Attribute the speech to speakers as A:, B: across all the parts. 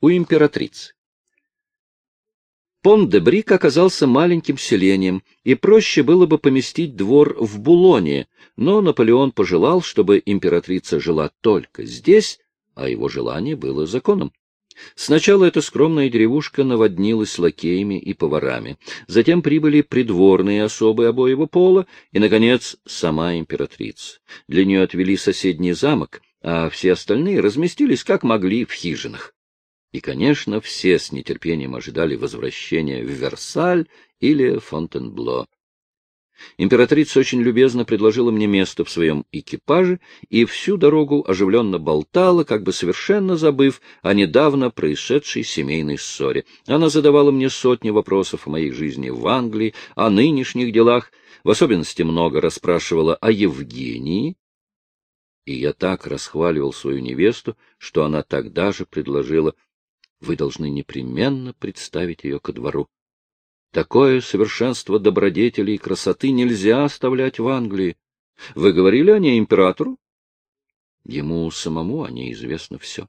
A: у императрицы. Пон-де-Брик оказался маленьким селением, и проще было бы поместить двор в Булоне, но Наполеон пожелал, чтобы императрица жила только здесь, а его желание было законом. Сначала эта скромная деревушка наводнилась лакеями и поварами, затем прибыли придворные особы обоего пола и, наконец, сама императрица. Для нее отвели соседний замок, а все остальные разместились как могли в хижинах. И, конечно, все с нетерпением ожидали возвращения в Версаль или Фонтенбло. Императрица очень любезно предложила мне место в своем экипаже и всю дорогу оживленно болтала, как бы совершенно забыв о недавно происшедшей семейной ссоре. Она задавала мне сотни вопросов о моей жизни в Англии, о нынешних делах, в особенности много расспрашивала о Евгении, и я так расхваливал свою невесту, что она тогда же предложила вы должны непременно представить ее ко двору. Такое совершенство добродетели и красоты нельзя оставлять в Англии. Вы говорили о ней императору? Ему самому о ней известно все.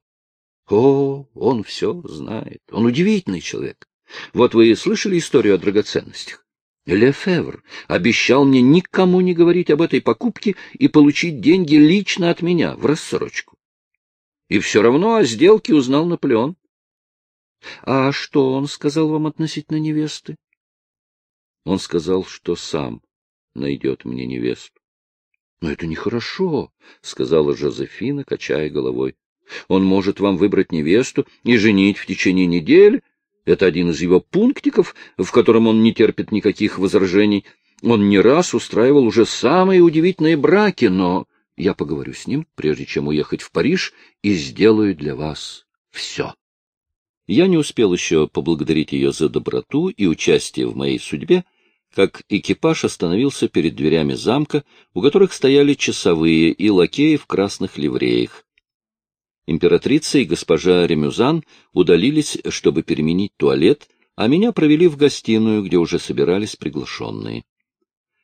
A: О, он все знает. Он удивительный человек. Вот вы слышали историю о драгоценностях? Лефевр обещал мне никому не говорить об этой покупке и получить деньги лично от меня в рассрочку. И все равно о сделке узнал Наполеон. — А что он сказал вам относительно невесты? — Он сказал, что сам найдет мне невесту. — Но это нехорошо, — сказала Жозефина, качая головой. — Он может вам выбрать невесту и женить в течение недели. Это один из его пунктиков, в котором он не терпит никаких возражений. Он не раз устраивал уже самые удивительные браки, но я поговорю с ним, прежде чем уехать в Париж, и сделаю для вас все. Я не успел еще поблагодарить ее за доброту и участие в моей судьбе, как экипаж остановился перед дверями замка, у которых стояли часовые и лакеи в красных ливреях. Императрица и госпожа Ремюзан удалились, чтобы переменить туалет, а меня провели в гостиную, где уже собирались приглашенные.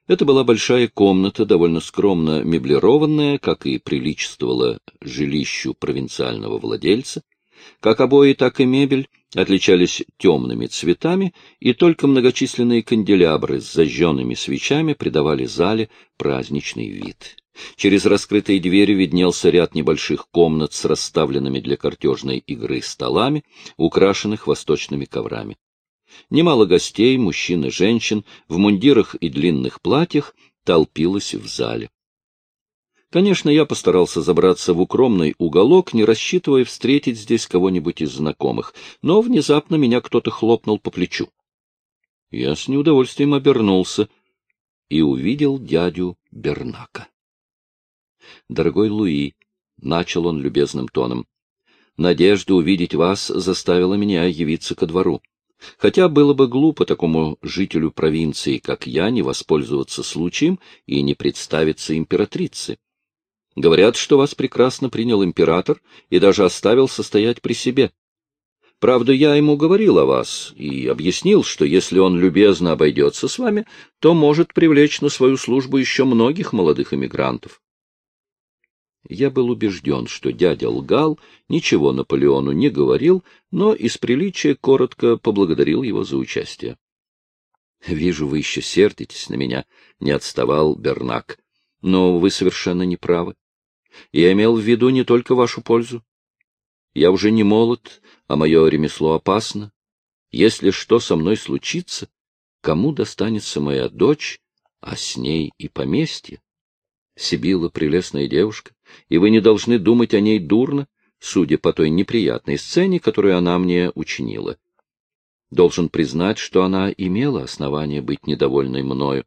A: Это была большая комната, довольно скромно меблированная, как и приличествовало жилищу провинциального владельца. Как обои, так и мебель отличались темными цветами, и только многочисленные канделябры с зажженными свечами придавали зале праздничный вид. Через раскрытые двери виднелся ряд небольших комнат с расставленными для картежной игры столами, украшенных восточными коврами. Немало гостей, мужчин и женщин, в мундирах и длинных платьях толпилось в зале. Конечно, я постарался забраться в укромный уголок, не рассчитывая встретить здесь кого-нибудь из знакомых, но внезапно меня кто-то хлопнул по плечу. Я с неудовольствием обернулся и увидел дядю Бернака. «Дорогой Луи», — начал он любезным тоном, — «надежда увидеть вас заставила меня явиться ко двору. Хотя было бы глупо такому жителю провинции, как я, не воспользоваться случаем и не представиться императрице. Говорят, что вас прекрасно принял император и даже оставил состоять при себе. Правда, я ему говорил о вас и объяснил, что если он любезно обойдется с вами, то может привлечь на свою службу еще многих молодых эмигрантов. Я был убежден, что дядя лгал, ничего Наполеону не говорил, но из приличия коротко поблагодарил его за участие. — Вижу, вы еще сердитесь на меня, — не отставал Бернак. — Но вы совершенно не правы. Я имел в виду не только вашу пользу. Я уже не молод, а мое ремесло опасно. Если что со мной случится, кому достанется моя дочь, а с ней и поместье? Сибила — прелестная девушка, и вы не должны думать о ней дурно, судя по той неприятной сцене, которую она мне учинила. Должен признать, что она имела основание быть недовольной мною.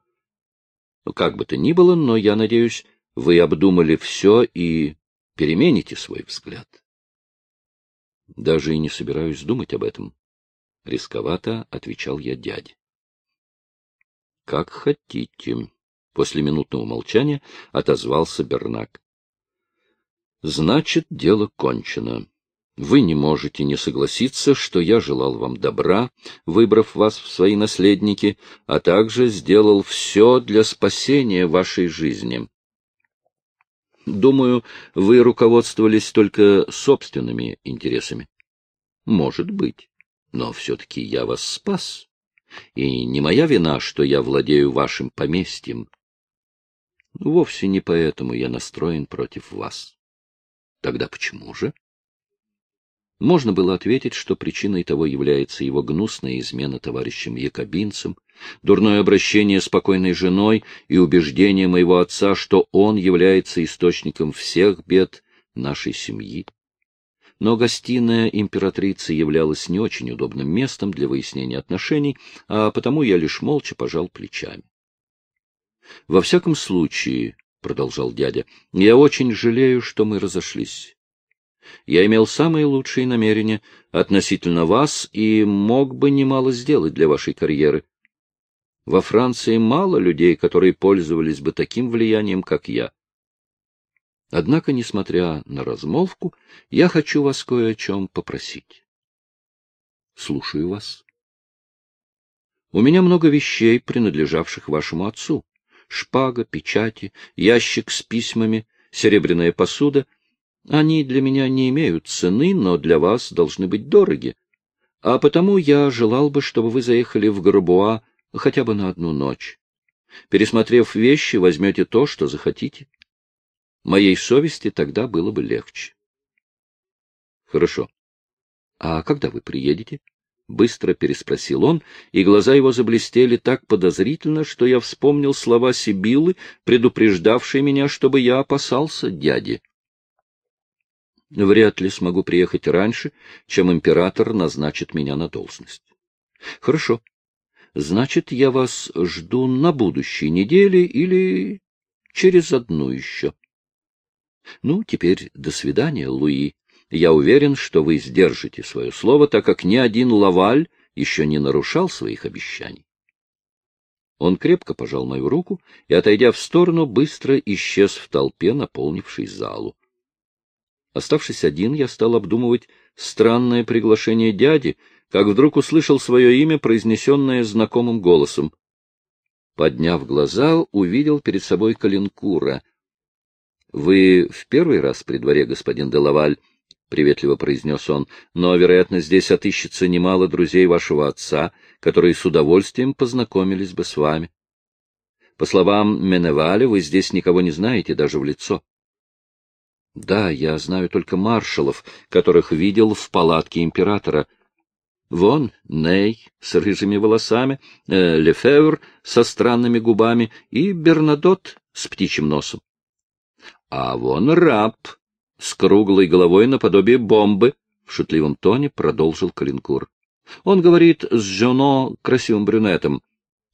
A: Как бы то ни было, но я надеюсь, вы обдумали все и перемените свой взгляд. Даже и не собираюсь думать об этом. Рисковато отвечал я дяде. Как хотите. После минутного молчания отозвался Бернак. Значит, дело кончено. Вы не можете не согласиться, что я желал вам добра, выбрав вас в свои наследники, а также сделал все для спасения вашей жизни. Думаю, вы руководствовались только собственными интересами. Может быть. Но все-таки я вас спас. И не моя вина, что я владею вашим поместьем. Вовсе не поэтому я настроен против вас. Тогда почему же? Можно было ответить, что причиной того является его гнусная измена товарищам-якобинцам, дурное обращение с покойной женой и убеждение моего отца, что он является источником всех бед нашей семьи. Но гостиная императрицы являлась не очень удобным местом для выяснения отношений, а потому я лишь молча пожал плечами. — Во всяком случае, — продолжал дядя, — я очень жалею, что мы разошлись. Я имел самые лучшие намерения относительно вас и мог бы немало сделать для вашей карьеры. Во Франции мало людей, которые пользовались бы таким влиянием, как я. Однако, несмотря на размолвку, я хочу вас кое о чем попросить. Слушаю вас. У меня много вещей, принадлежавших вашему отцу. Шпага, печати, ящик с письмами, серебряная посуда — они для меня не имеют цены, но для вас должны быть дороги. А потому я желал бы, чтобы вы заехали в Горбуа хотя бы на одну ночь. Пересмотрев вещи, возьмете то, что захотите. Моей совести тогда было бы легче. Хорошо. А когда вы приедете? Быстро переспросил он, и глаза его заблестели так подозрительно, что я вспомнил слова Сибилы, предупреждавшей меня, чтобы я опасался дяди. Вряд ли смогу приехать раньше, чем император назначит меня на должность. Хорошо. Значит, я вас жду на будущей неделе или через одну еще. Ну, теперь до свидания, Луи. Я уверен, что вы сдержите свое слово, так как ни один Лаваль еще не нарушал своих обещаний. Он крепко пожал мою руку и, отойдя в сторону, быстро исчез в толпе, наполнившей залу. Оставшись один, я стал обдумывать странное приглашение дяди, как вдруг услышал свое имя, произнесенное знакомым голосом. Подняв глаза, увидел перед собой Калинкура. — Вы в первый раз при дворе, господин Делаваль? — приветливо произнес он. — Но, вероятно, здесь отыщется немало друзей вашего отца, которые с удовольствием познакомились бы с вами. По словам Меневаля, вы здесь никого не знаете, даже в лицо. Да, я знаю только маршалов, которых видел в палатке императора. Вон Ней с рыжими волосами, э, Лефевр со странными губами и Бернадот с птичьим носом. А вон раб с круглой головой наподобие бомбы, — в шутливом тоне продолжил Калинкур. Он говорит с Жено красивым брюнетом.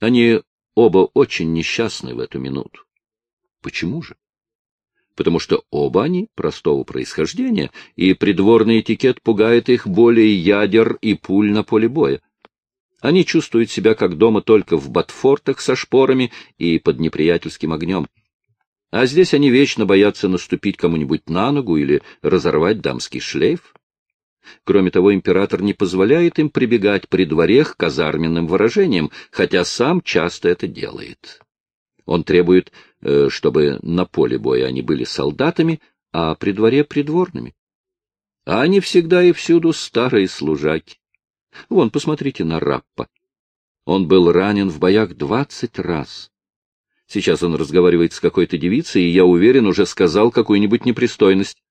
A: Они оба очень несчастны в эту минуту. Почему же? Потому что оба они простого происхождения, и придворный этикет пугает их более ядер и пуль на поле боя. Они чувствуют себя как дома только в ботфортах со шпорами и под неприятельским огнем. А здесь они вечно боятся наступить кому-нибудь на ногу или разорвать дамский шлейф. Кроме того, император не позволяет им прибегать при дворе к казарменным выражениям, хотя сам часто это делает. Он требует, чтобы на поле боя они были солдатами, а при дворе — придворными. А они всегда и всюду старые служаки. Вон, посмотрите на Раппа. Он был ранен в боях двадцать раз. Сейчас он разговаривает с какой-то девицей, и, я уверен, уже сказал какую-нибудь непристойность.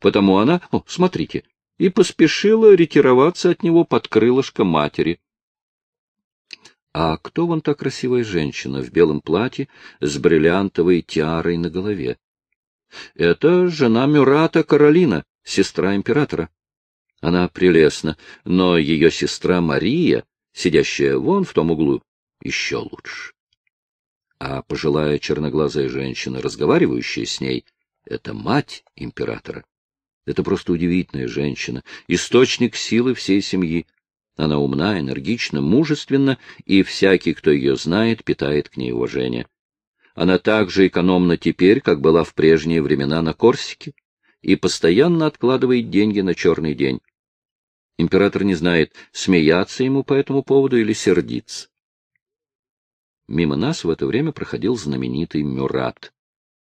A: Потому она, о, смотрите, и поспешила ретироваться от него под крылышко матери. А кто вон та красивая женщина в белом платье с бриллиантовой тиарой на голове? Это жена Мюрата Каролина, сестра императора. Она прелестна, но ее сестра Мария, сидящая вон в том углу, еще лучше. А пожилая черноглазая женщина, разговаривающая с ней, — это мать императора. Это просто удивительная женщина, источник силы всей семьи. Она умна, энергична, мужественна, и всякий, кто ее знает, питает к ней уважение. Она так же экономна теперь, как была в прежние времена на Корсике, и постоянно откладывает деньги на черный день. Император не знает, смеяться ему по этому поводу или сердиться. Мимо нас в это время проходил знаменитый Мюрат.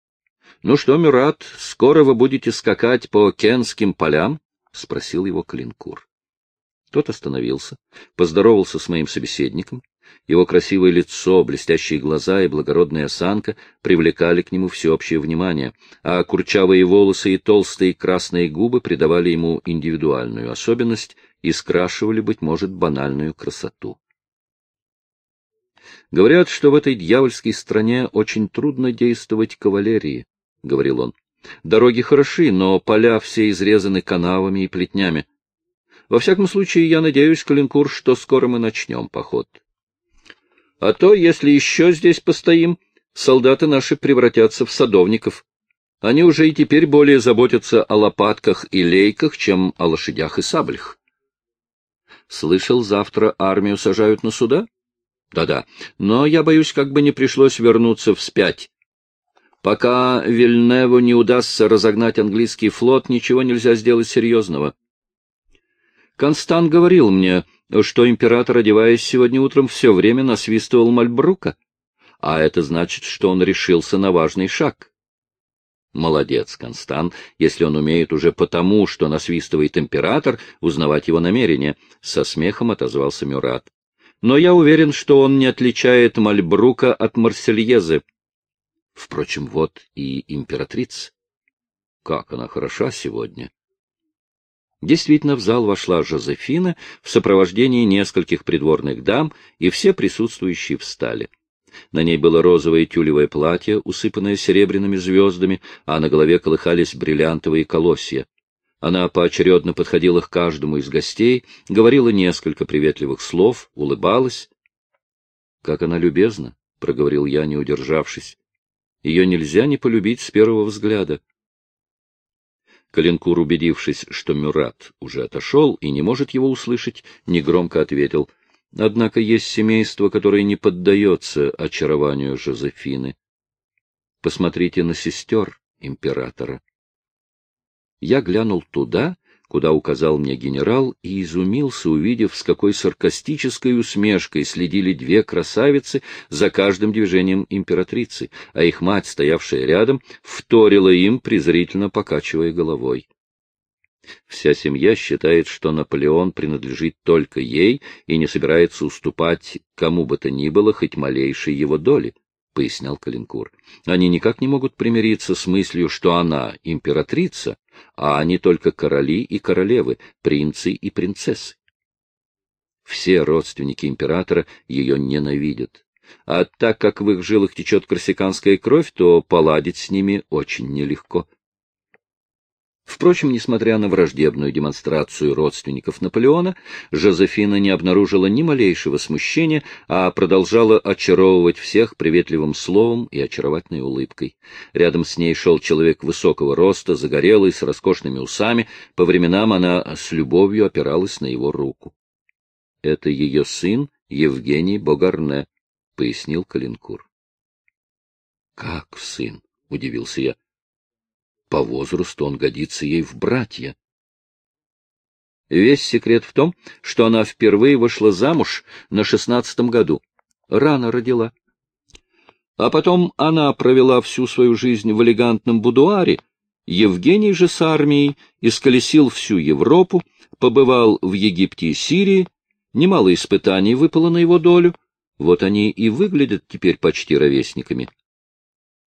A: — Ну что, Мюрат, скоро вы будете скакать по Кенским полям? — спросил его Клинкур. Тот остановился, поздоровался с моим собеседником. Его красивое лицо, блестящие глаза и благородная осанка привлекали к нему всеобщее внимание, а курчавые волосы и толстые красные губы придавали ему индивидуальную особенность и скрашивали, быть может, банальную красоту. Говорят, что в этой дьявольской стране очень трудно действовать кавалерии, — говорил он. Дороги хороши, но поля все изрезаны канавами и плетнями. Во всяком случае, я надеюсь, Калинкур, что скоро мы начнем поход. А то, если еще здесь постоим, солдаты наши превратятся в садовников. Они уже и теперь более заботятся о лопатках и лейках, чем о лошадях и саблях. Слышал, завтра армию сажают на суда? Да-да, но я боюсь, как бы не пришлось вернуться вспять. Пока Вильневу не удастся разогнать английский флот, ничего нельзя сделать серьезного. Констант говорил мне, что император, одеваясь сегодня утром, все время насвистывал Мальбрука, а это значит, что он решился на важный шаг. Молодец, Констант, если он умеет уже потому, что насвистывает император, узнавать его намерения, — со смехом отозвался Мюрат. Но я уверен, что он не отличает Мальбрука от Марсельезы. Впрочем, вот и императрица. Как она хороша сегодня! Действительно, в зал вошла Жозефина в сопровождении нескольких придворных дам, и все присутствующие встали. На ней было розовое тюлевое платье, усыпанное серебряными звездами, а на голове колыхались бриллиантовые колосья. Она поочередно подходила к каждому из гостей, говорила несколько приветливых слов, улыбалась. — Как она любезна, — проговорил я, не удержавшись. Ее нельзя не полюбить с первого взгляда. Калинкур, убедившись, что Мюрат уже отошел и не может его услышать, негромко ответил. Однако есть семейство, которое не поддается очарованию Жозефины. Посмотрите на сестер императора. Я глянул туда куда указал мне генерал, и изумился, увидев, с какой саркастической усмешкой следили две красавицы за каждым движением императрицы, а их мать, стоявшая рядом, вторила им, презрительно покачивая головой. Вся семья считает, что Наполеон принадлежит только ей и не собирается уступать кому бы то ни было хоть малейшей его доли. — пояснял Калинкур. — Они никак не могут примириться с мыслью, что она императрица, а они только короли и королевы, принцы и принцессы. Все родственники императора ее ненавидят. А так как в их жилах течет корсиканская кровь, то поладить с ними очень нелегко. Впрочем, несмотря на враждебную демонстрацию родственников Наполеона, Жозефина не обнаружила ни малейшего смущения, а продолжала очаровывать всех приветливым словом и очаровательной улыбкой. Рядом с ней шел человек высокого роста, загорелый, с роскошными усами. По временам она с любовью опиралась на его руку. — Это ее сын Евгений Богарне, — пояснил Калинкур. — Как сын? — удивился я. По возрасту он годится ей в братья. Весь секрет в том, что она впервые вышла замуж на шестнадцатом году. Рано родила. А потом она провела всю свою жизнь в элегантном будуаре, Евгений же с армией исколесил всю Европу, побывал в Египте и Сирии, немало испытаний выпало на его долю, вот они и выглядят теперь почти ровесниками.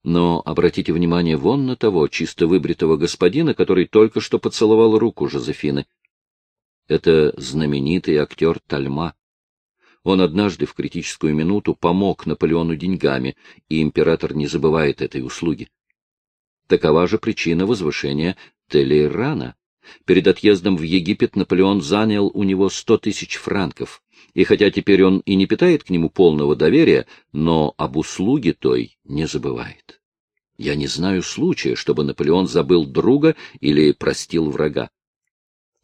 A: Но обратите внимание вон на того чисто выбритого господина, который только что поцеловал руку Жозефины. Это знаменитый актер Тальма. Он однажды в критическую минуту помог Наполеону деньгами, и император не забывает этой услуги. Такова же причина возвышения Телейрана. Перед отъездом в Египет Наполеон занял у него сто тысяч франков, и хотя теперь он и не питает к нему полного доверия, но об услуге той не забывает. Я не знаю случая, чтобы Наполеон забыл друга или простил врага.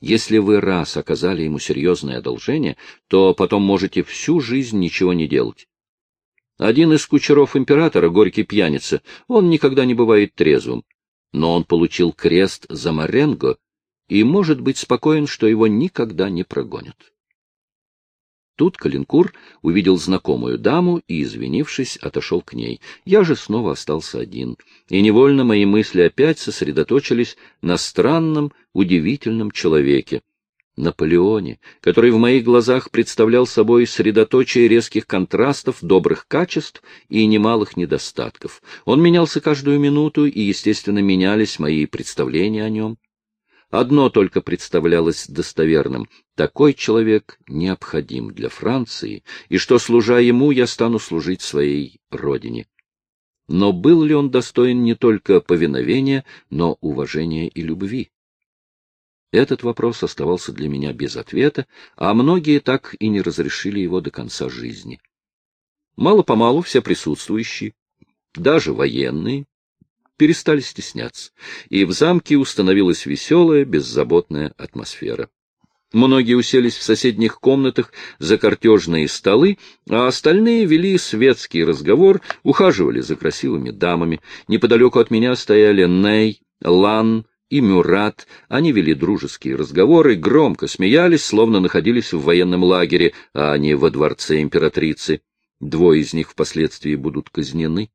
A: Если вы раз оказали ему серьезное одолжение, то потом можете всю жизнь ничего не делать. Один из кучеров императора, горький пьяница, он никогда не бывает трезвым, но он получил крест за Маренго и может быть спокоен, что его никогда не прогонят. Тут Калинкур увидел знакомую даму и, извинившись, отошел к ней. Я же снова остался один, и невольно мои мысли опять сосредоточились на странном, удивительном человеке. Наполеоне, который в моих глазах представлял собой средоточие резких контрастов, добрых качеств и немалых недостатков. Он менялся каждую минуту, и, естественно, менялись мои представления о нем. Одно только представлялось достоверным — такой человек необходим для Франции, и что, служа ему, я стану служить своей родине. Но был ли он достоин не только повиновения, но уважения и любви? Этот вопрос оставался для меня без ответа, а многие так и не разрешили его до конца жизни. Мало-помалу все присутствующие, даже военные, перестали стесняться, и в замке установилась веселая, беззаботная атмосфера. Многие уселись в соседних комнатах за картежные столы, а остальные вели светский разговор, ухаживали за красивыми дамами. Неподалеку от меня стояли Ней, Лан и Мюрат. Они вели дружеские разговоры, громко смеялись, словно находились в военном лагере, а не во дворце императрицы. Двое из них впоследствии будут казнены,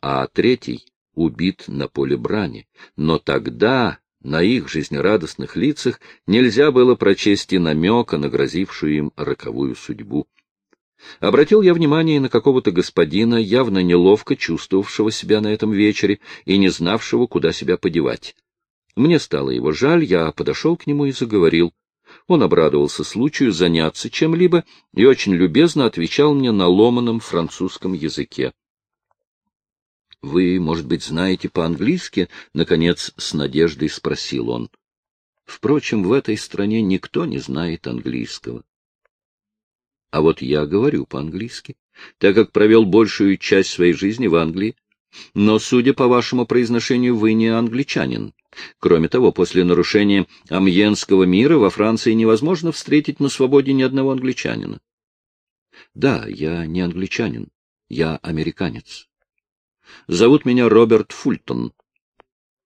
A: а третий убит на поле брани. Но тогда на их жизнерадостных лицах нельзя было прочесть и намека на грозившую им роковую судьбу. Обратил я внимание на какого-то господина, явно неловко чувствовавшего себя на этом вечере и не знавшего, куда себя подевать. Мне стало его жаль, я подошел к нему и заговорил. Он обрадовался случаю заняться чем-либо и очень любезно отвечал мне на ломаном французском языке. — Вы, может быть, знаете по-английски? — наконец с надеждой спросил он. Впрочем, в этой стране никто не знает английского. А вот я говорю по-английски, так как провел большую часть своей жизни в Англии. Но, судя по вашему произношению, вы не англичанин. Кроме того, после нарушения Амьенского мира во Франции невозможно встретить на свободе ни одного англичанина. Да, я не англичанин, я американец. Зовут меня Роберт Фультон.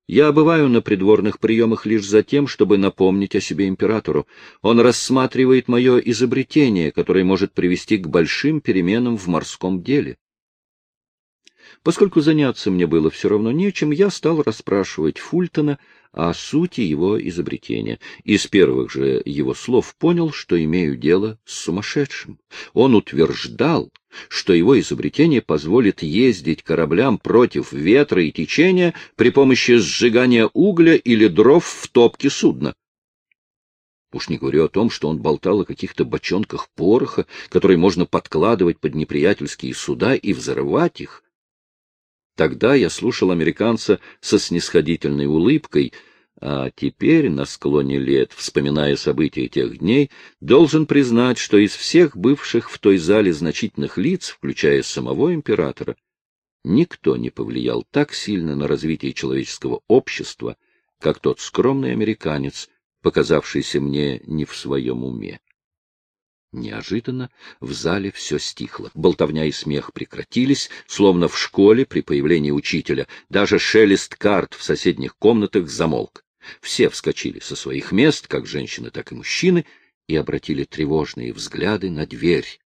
A: Я бываю на придворных приемах лишь за тем, чтобы напомнить о себе императору. Он рассматривает мое изобретение, которое может привести к большим переменам в морском деле. Поскольку заняться мне было все равно нечем, я стал расспрашивать Фультона о сути его изобретения. Из первых же его слов понял, что имею дело с сумасшедшим. Он утверждал, что его изобретение позволит ездить кораблям против ветра и течения при помощи сжигания угля или дров в топке судна. Уж не говорю о том, что он болтал о каких-то бочонках пороха, которые можно подкладывать под неприятельские суда и взрывать их, Тогда я слушал американца со снисходительной улыбкой, а теперь, на склоне лет, вспоминая события тех дней, должен признать, что из всех бывших в той зале значительных лиц, включая самого императора, никто не повлиял так сильно на развитие человеческого общества, как тот скромный американец, показавшийся мне не в своем уме. Неожиданно в зале все стихло. Болтовня и смех прекратились, словно в школе при появлении учителя. Даже шелест карт в соседних комнатах замолк. Все вскочили со своих мест, как женщины, так и мужчины, и обратили тревожные взгляды на дверь.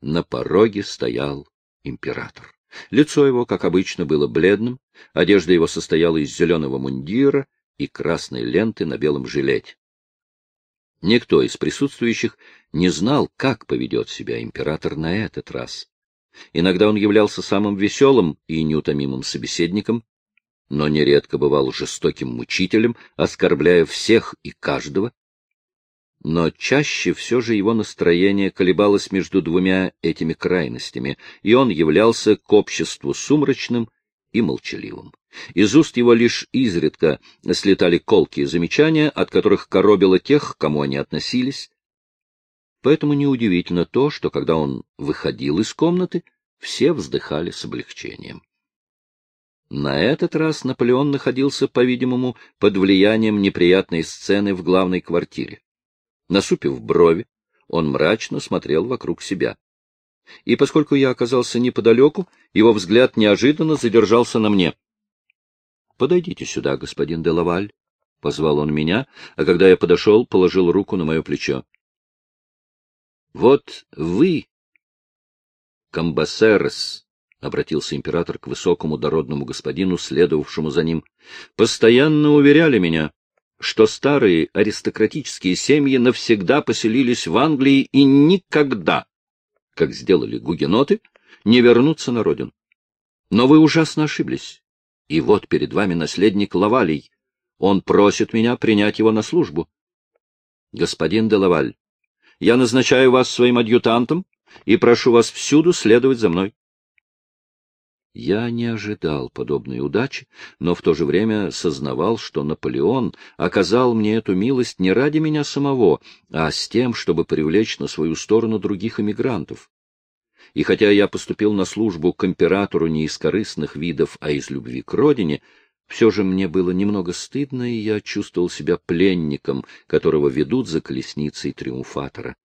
A: На пороге стоял император. Лицо его, как обычно, было бледным, одежда его состояла из зеленого мундира и красной ленты на белом жилете. Никто из присутствующих не знал, как поведет себя император на этот раз. Иногда он являлся самым веселым и неутомимым собеседником, но нередко бывал жестоким мучителем, оскорбляя всех и каждого. Но чаще все же его настроение колебалось между двумя этими крайностями, и он являлся к обществу сумрачным и молчаливым. Из уст его лишь изредка слетали колкие замечания, от которых коробило тех, к кому они относились. Поэтому неудивительно то, что когда он выходил из комнаты, все вздыхали с облегчением. На этот раз Наполеон находился, по-видимому, под влиянием неприятной сцены в главной квартире. Насупив брови, он мрачно смотрел вокруг себя. И поскольку я оказался неподалеку, его взгляд неожиданно задержался на мне. — Подойдите сюда, господин Делаваль, — позвал он меня, а когда я подошел, положил руку на мое плечо. — Вот вы, Камбасерес, — обратился император к высокому дородному господину, следовавшему за ним, — постоянно уверяли меня, что старые аристократические семьи навсегда поселились в Англии и никогда, как сделали гугеноты, не вернутся на родину. Но вы ужасно ошиблись. И вот перед вами наследник Лавалий. Он просит меня принять его на службу. Господин де Лаваль, я назначаю вас своим адъютантом и прошу вас всюду следовать за мной. Я не ожидал подобной удачи, но в то же время сознавал, что Наполеон оказал мне эту милость не ради меня самого, а с тем, чтобы привлечь на свою сторону других эмигрантов. И хотя я поступил на службу к императору не из корыстных видов, а из любви к родине, все же мне было немного стыдно, и я чувствовал себя пленником, которого ведут за колесницей триумфатора.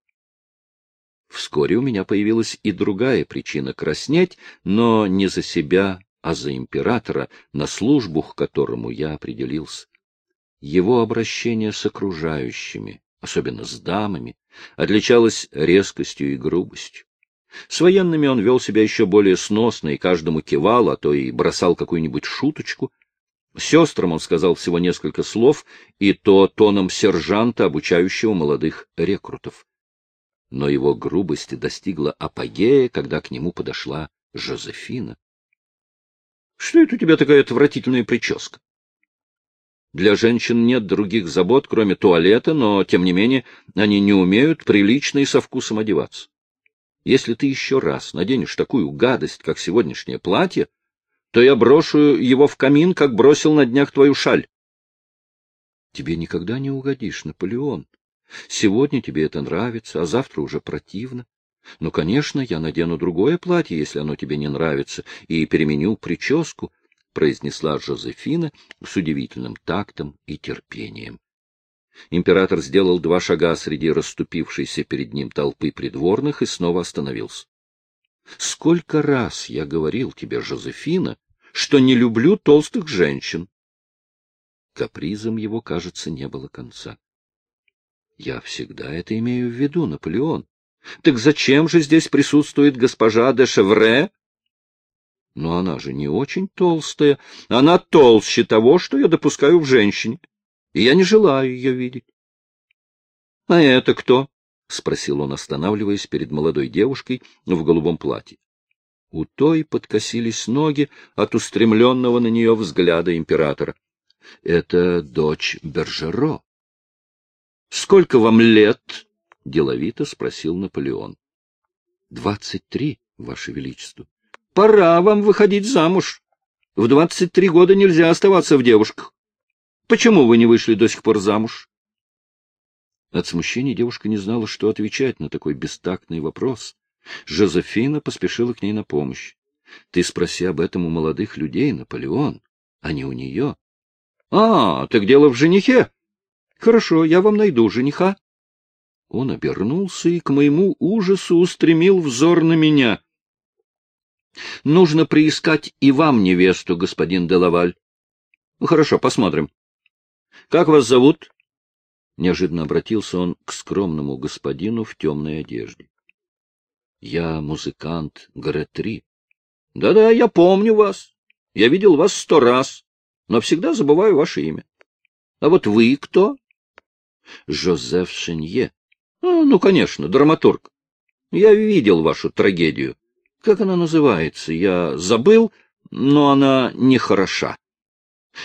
A: Вскоре у меня появилась и другая причина краснеть, но не за себя, а за императора, на службу к которому я определился. Его обращение с окружающими, особенно с дамами, отличалось резкостью и грубостью. С военными он вел себя еще более сносно и каждому кивал, а то и бросал какую-нибудь шуточку. Сестрам он сказал всего несколько слов, и то тоном сержанта, обучающего молодых рекрутов но его грубость достигла апогея, когда к нему подошла Жозефина. — Что это у тебя такая отвратительная прическа? Для женщин нет других забот, кроме туалета, но, тем не менее, они не умеют прилично и со вкусом одеваться. Если ты еще раз наденешь такую гадость, как сегодняшнее платье, то я брошу его в камин, как бросил на днях твою шаль. — Тебе никогда не угодишь, Наполеон, Сегодня тебе это нравится, а завтра уже противно. Ну, конечно, я надену другое платье, если оно тебе не нравится, и переменю прическу, — произнесла Жозефина с удивительным тактом и терпением. Император сделал два шага среди расступившейся перед ним толпы придворных и снова остановился. — Сколько раз я говорил тебе, Жозефина, что не люблю толстых женщин? Капризом его, кажется, не было конца. Я всегда это имею в виду, Наполеон. Так зачем же здесь присутствует госпожа де Шевре? Но она же не очень толстая. Она толще того, что я допускаю в женщине. И я не желаю ее видеть. — А это кто? — спросил он, останавливаясь перед молодой девушкой в голубом платье. У той подкосились ноги от устремленного на нее взгляда императора. — Это дочь Бержеро. — Сколько вам лет? — деловито спросил Наполеон. — Двадцать три, Ваше Величество. — Пора вам выходить замуж. В двадцать три года нельзя оставаться в девушках. Почему вы не вышли до сих пор замуж? От смущения девушка не знала, что отвечать на такой бестактный вопрос. Жозефина поспешила к ней на помощь. — Ты спроси об этом у молодых людей, Наполеон, а не у нее. — А, так дело в женихе. Хорошо, я вам найду жениха. Он обернулся и, к моему ужасу, устремил взор на меня. — Нужно приискать и вам невесту, господин Делаваль. — Хорошо, посмотрим. — Как вас зовут? Неожиданно обратился он к скромному господину в темной одежде. — Я музыкант Гретри. Да — Да-да, я помню вас. Я видел вас сто раз, но всегда забываю ваше имя. А вот вы кто? Жозеф Шенье. А, ну, конечно, драматург. Я видел вашу трагедию. Как она называется? Я забыл, но она не хороша.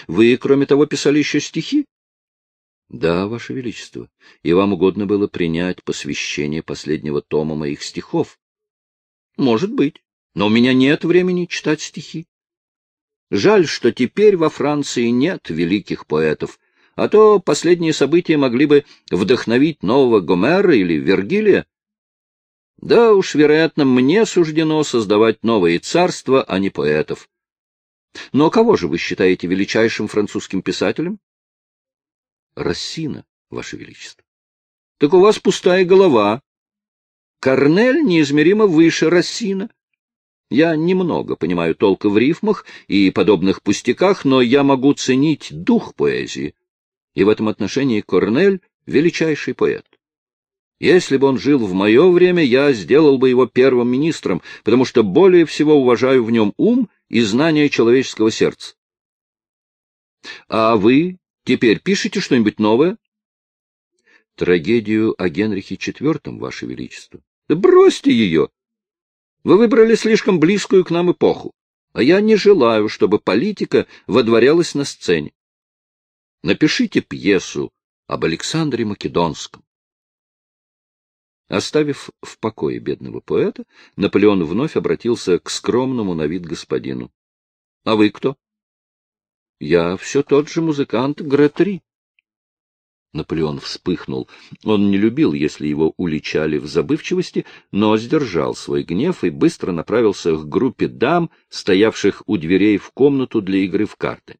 A: Вы, кроме того, писали еще стихи? Да, Ваше Величество, и вам угодно было принять посвящение последнего тома моих стихов. Может быть, но у меня нет времени читать стихи. Жаль, что теперь во Франции нет великих поэтов, а то последние события могли бы вдохновить нового Гомера или Вергилия. Да уж, вероятно, мне суждено создавать новые царства, а не поэтов. Но кого же вы считаете величайшим французским писателем? Рассина, Ваше Величество. Так у вас пустая голова. Корнель неизмеримо выше Рассина. Я немного понимаю толка в рифмах и подобных пустяках, но я могу ценить дух поэзии и в этом отношении Корнель — величайший поэт. Если бы он жил в мое время, я сделал бы его первым министром, потому что более всего уважаю в нем ум и знание человеческого сердца. А вы, Теперь пишите что-нибудь новое? Трагедию о Генрихе IV, Ваше Величество. Да бросьте ее! Вы выбрали слишком близкую к нам эпоху, а я не желаю, чтобы политика водворялась на сцене. Напишите пьесу об Александре Македонском. Оставив в покое бедного поэта, Наполеон вновь обратился к скромному на вид господину. — А вы кто? — Я все тот же музыкант Гретри. Наполеон вспыхнул. Он не любил, если его уличали в забывчивости, но сдержал свой гнев и быстро направился к группе дам, стоявших у дверей в комнату для игры в карты.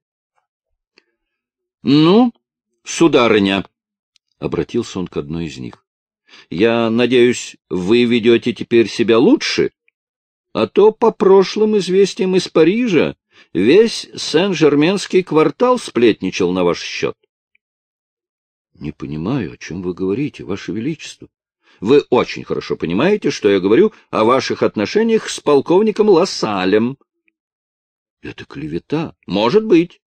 A: — Ну, сударыня, — обратился он к одной из них, — я надеюсь, вы ведете теперь себя лучше? А то по прошлым известиям из Парижа весь Сен-Жерменский квартал сплетничал на ваш счет. — Не понимаю, о чем вы говорите, Ваше Величество. Вы очень хорошо понимаете, что я говорю о ваших отношениях с полковником Лассалем. — Это клевета. — Может быть.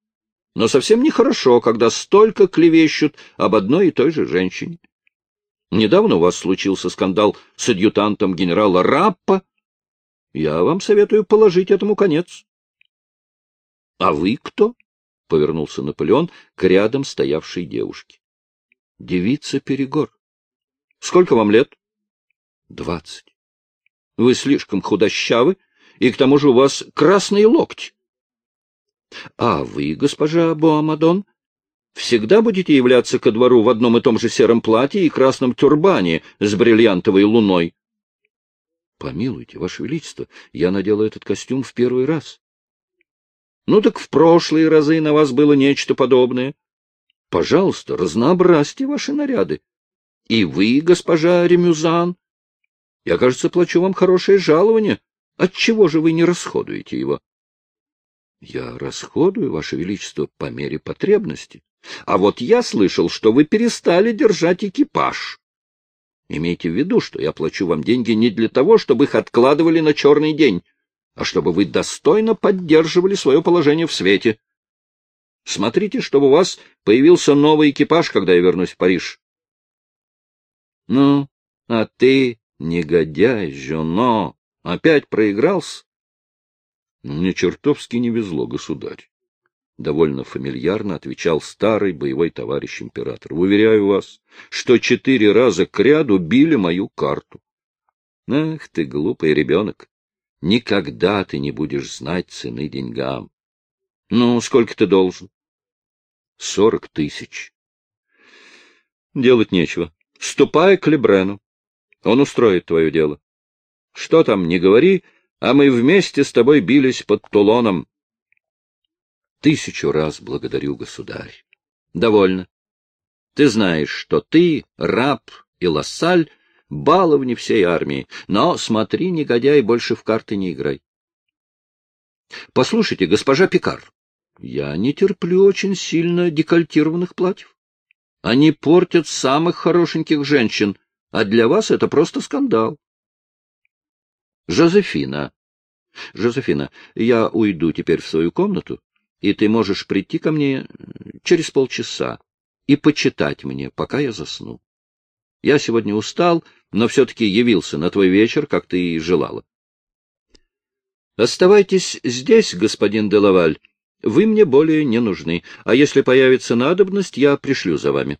A: Но совсем нехорошо, когда столько клевещут об одной и той же женщине. Недавно у вас случился скандал с адъютантом генерала Раппа. Я вам советую положить этому конец. — А вы кто? — повернулся Наполеон к рядом стоявшей девушке. — Девица Перегор. — Сколько вам лет? — Двадцать. — Вы слишком худощавы, и к тому же у вас красные локти. — А вы, госпожа Буамадон, всегда будете являться ко двору в одном и том же сером платье и красном тюрбане с бриллиантовой луной? — Помилуйте, Ваше Величество, я надела этот костюм в первый раз. — Ну так в прошлые разы на вас было нечто подобное. Пожалуйста, разнообразьте ваши наряды. И вы, госпожа Ремюзан, я, кажется, плачу вам хорошее жалование. Отчего же вы не расходуете его? — Я расходую, Ваше Величество, по мере потребности. А вот я слышал, что вы перестали держать экипаж. Имейте в виду, что я плачу вам деньги не для того, чтобы их откладывали на черный день, а чтобы вы достойно поддерживали свое положение в свете. Смотрите, чтобы у вас появился новый экипаж, когда я вернусь в Париж. — Ну, а ты, негодяй, Жено, опять проигрался? — Мне чертовски не везло, государь. Довольно фамильярно отвечал старый боевой товарищ император. Уверяю вас, что четыре раза кряду били мою карту. Ах ты, глупый ребенок! Никогда ты не будешь знать цены деньгам. Ну, сколько ты должен? Сорок тысяч. Делать нечего. Ступай к Лебрену. Он устроит твое дело. Что там, не говори, а мы вместе с тобой бились под Тулоном. Тысячу раз благодарю, государь. Довольно. Ты знаешь, что ты, раб и лассаль, баловни всей армии, но смотри, негодяй, больше в карты не играй. Послушайте, госпожа Пикар, я не терплю очень сильно декольтированных платьев. Они портят самых хорошеньких женщин, а для вас это просто скандал. Жозефина. Жозефина, я уйду теперь в свою комнату, и ты можешь прийти ко мне через полчаса и почитать мне, пока я засну. Я сегодня устал, но все-таки явился на твой вечер, как ты и желала. Оставайтесь здесь, господин Делаваль. Вы мне более не нужны, а если появится надобность, я пришлю за вами.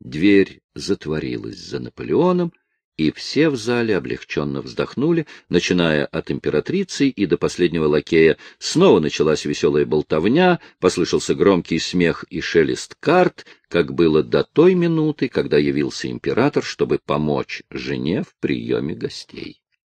A: Дверь затворилась за Наполеоном, и все в зале облегченно вздохнули, начиная от императрицы и до последнего лакея. Снова началась веселая болтовня, послышался громкий смех и шелест карт, как было до той минуты, когда явился император, чтобы помочь жене в приеме гостей.